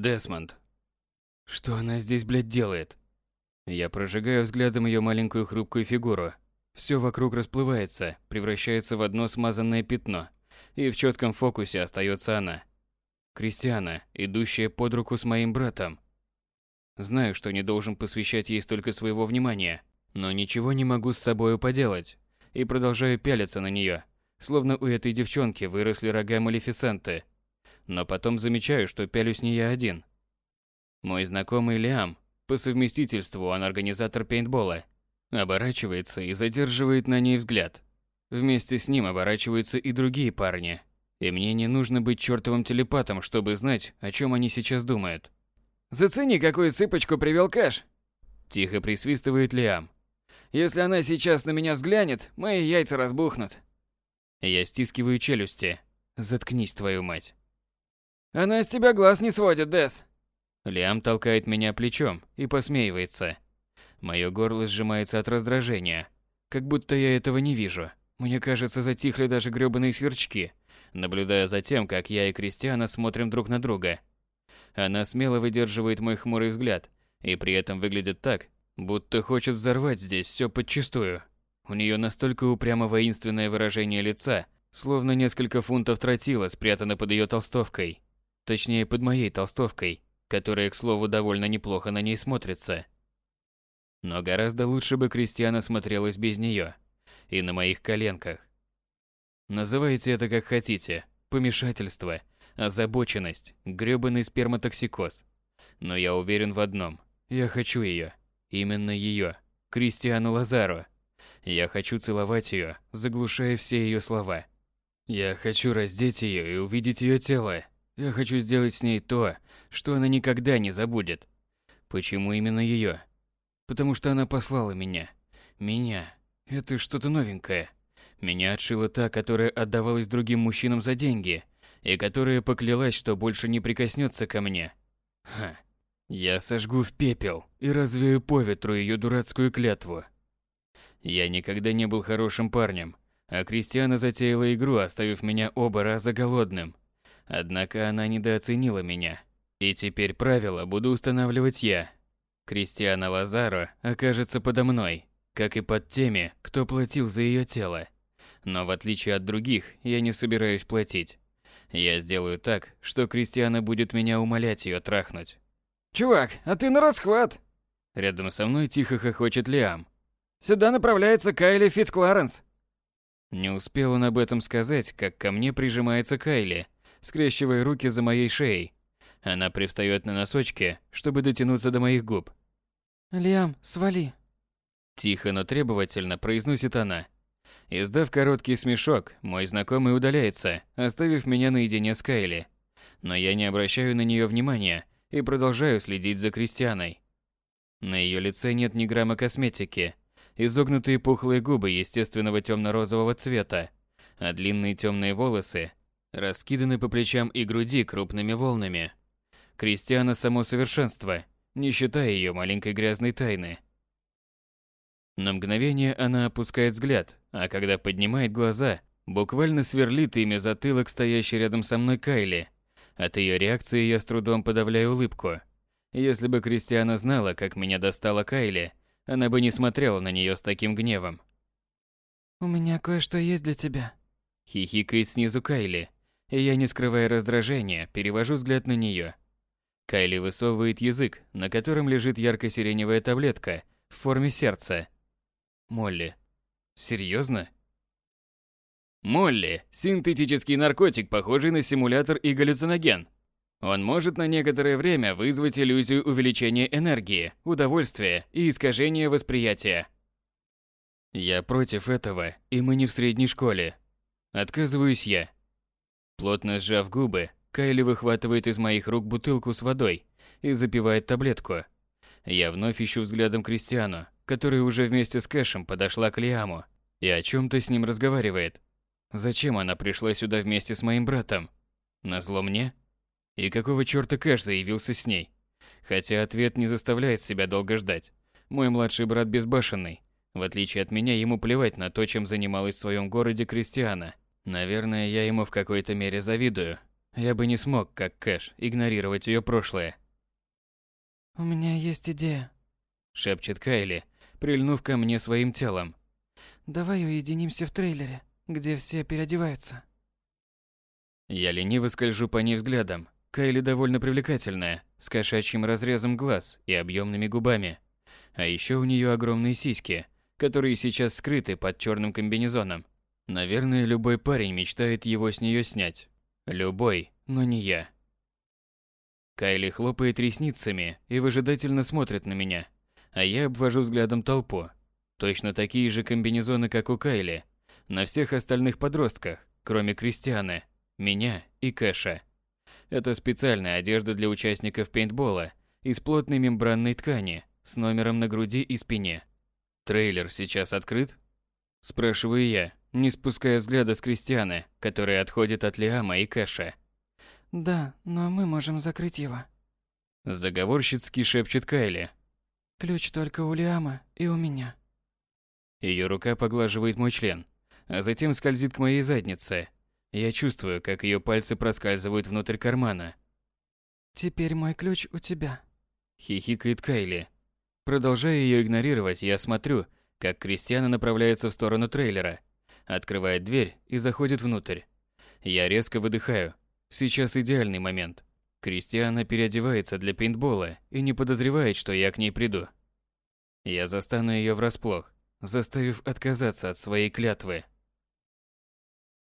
Десмонд. Что она здесь, блядь, делает? Я прожигаю взглядом ее маленькую хрупкую фигуру. Все вокруг расплывается, превращается в одно смазанное пятно, и в четком фокусе остается она. Кристиана, идущая под руку с моим братом. Знаю, что не должен посвящать ей столько своего внимания, но ничего не могу с собой поделать, и продолжаю пялиться на нее, словно у этой девчонки выросли рога Малефисенты. Но потом замечаю, что пялюсь не я один. Мой знакомый Лиам, по совместительству он организатор пейнтбола, оборачивается и задерживает на ней взгляд. Вместе с ним оборачиваются и другие парни. И мне не нужно быть чертовым телепатом, чтобы знать, о чем они сейчас думают. «Зацени, какую цыпочку привел Кэш!» Тихо присвистывает Лиам. «Если она сейчас на меня взглянет, мои яйца разбухнут». Я стискиваю челюсти. Заткнись, твою мать. Она с тебя глаз не сводит, Дес. Лиам толкает меня плечом и посмеивается. Мое горло сжимается от раздражения, как будто я этого не вижу. Мне кажется, затихли даже грёбаные сверчки, наблюдая за тем, как я и Кристиана смотрим друг на друга. Она смело выдерживает мой хмурый взгляд и при этом выглядит так, будто хочет взорвать здесь все подчистую. У нее настолько упрямо воинственное выражение лица, словно несколько фунтов тротила спрятано под ее толстовкой. Точнее, под моей толстовкой, которая, к слову, довольно неплохо на ней смотрится. Но гораздо лучше бы Кристиана смотрелась без нее. И на моих коленках. Называйте это как хотите. Помешательство, озабоченность, грёбаный сперматоксикоз. Но я уверен в одном. Я хочу ее. Именно ее. Кристиану Лазару. Я хочу целовать ее, заглушая все ее слова. Я хочу раздеть ее и увидеть ее тело. Я хочу сделать с ней то, что она никогда не забудет. Почему именно ее? Потому что она послала меня. Меня. Это что-то новенькое. Меня отшила та, которая отдавалась другим мужчинам за деньги, и которая поклялась, что больше не прикоснется ко мне. Ха. Я сожгу в пепел и развею по ветру ее дурацкую клятву. Я никогда не был хорошим парнем, а Кристиана затеяла игру, оставив меня оба раза голодным. Однако она недооценила меня. И теперь правила буду устанавливать я. Кристиана Лазаро окажется подо мной, как и под теми, кто платил за ее тело. Но в отличие от других, я не собираюсь платить. Я сделаю так, что Кристиана будет меня умолять ее трахнуть. «Чувак, а ты на расхват!» Рядом со мной тихо хохочет Лиам. Сюда направляется Кайли Фитцкларенс. Не успел он об этом сказать, как ко мне прижимается Кайли, скрещивая руки за моей шеей. Она привстает на носочки, чтобы дотянуться до моих губ. «Лиам, свали!» Тихо, но требовательно произносит она. Издав короткий смешок, мой знакомый удаляется, оставив меня наедине с Кайли. Но я не обращаю на нее внимания и продолжаю следить за Кристианой. На ее лице нет ни грамма косметики, изогнутые пухлые губы естественного темно-розового цвета, а длинные темные волосы раскиданы по плечам и груди крупными волнами. Кристиана само совершенство, не считая ее маленькой грязной тайны. На мгновение она опускает взгляд, а когда поднимает глаза, буквально сверлит ими затылок стоящей рядом со мной Кайли. От ее реакции я с трудом подавляю улыбку. Если бы Кристиана знала, как меня достала Кайли, она бы не смотрела на нее с таким гневом. «У меня кое-что есть для тебя», — хихикает снизу Кайли, и я, не скрывая раздражения, перевожу взгляд на нее. Кайли высовывает язык, на котором лежит ярко-сиреневая таблетка в форме сердца. Молли. Серьезно? Молли – синтетический наркотик, похожий на симулятор и галлюциноген. Он может на некоторое время вызвать иллюзию увеличения энергии, удовольствия и искажения восприятия. Я против этого, и мы не в средней школе. Отказываюсь я. Плотно сжав губы, Кайли выхватывает из моих рук бутылку с водой и запивает таблетку. Я вновь ищу взглядом Кристиану, которая уже вместе с Кэшем подошла к Лиаму и о чем-то с ним разговаривает. Зачем она пришла сюда вместе с моим братом? Назло мне? И какого чёрта Кэш заявился с ней? Хотя ответ не заставляет себя долго ждать. Мой младший брат безбашенный. В отличие от меня, ему плевать на то, чем занималась в своем городе Кристиана. Наверное, я ему в какой-то мере завидую. Я бы не смог, как Кэш, игнорировать ее прошлое. «У меня есть идея», — шепчет Кайли, прильнув ко мне своим телом. «Давай уединимся в трейлере, где все переодеваются». Я лениво скольжу по ней взглядом. Кайли довольно привлекательная, с кошачьим разрезом глаз и объемными губами. А еще у нее огромные сиськи, которые сейчас скрыты под черным комбинезоном. Наверное, любой парень мечтает его с нее снять. Любой, но не я. Кайли хлопает ресницами и выжидательно смотрит на меня, а я обвожу взглядом толпу. Точно такие же комбинезоны, как у Кайли, на всех остальных подростках, кроме Кристианы, меня и Кэша. Это специальная одежда для участников пейнтбола из плотной мембранной ткани с номером на груди и спине. Трейлер сейчас открыт? Спрашиваю я, не спуская взгляда с Кристианы, который отходит от Лиама и Кэша. «Да, но мы можем закрыть его». Заговорщицки шепчет Кайли. «Ключ только у Лиама и у меня». Ее рука поглаживает мой член, а затем скользит к моей заднице. Я чувствую, как ее пальцы проскальзывают внутрь кармана. «Теперь мой ключ у тебя», — хихикает Кайли. Продолжая ее игнорировать, я смотрю, как Кристиана направляется в сторону трейлера, открывает дверь и заходит внутрь. Я резко выдыхаю. Сейчас идеальный момент. Кристиана переодевается для пейнтбола и не подозревает, что я к ней приду. Я застану ее врасплох, заставив отказаться от своей клятвы.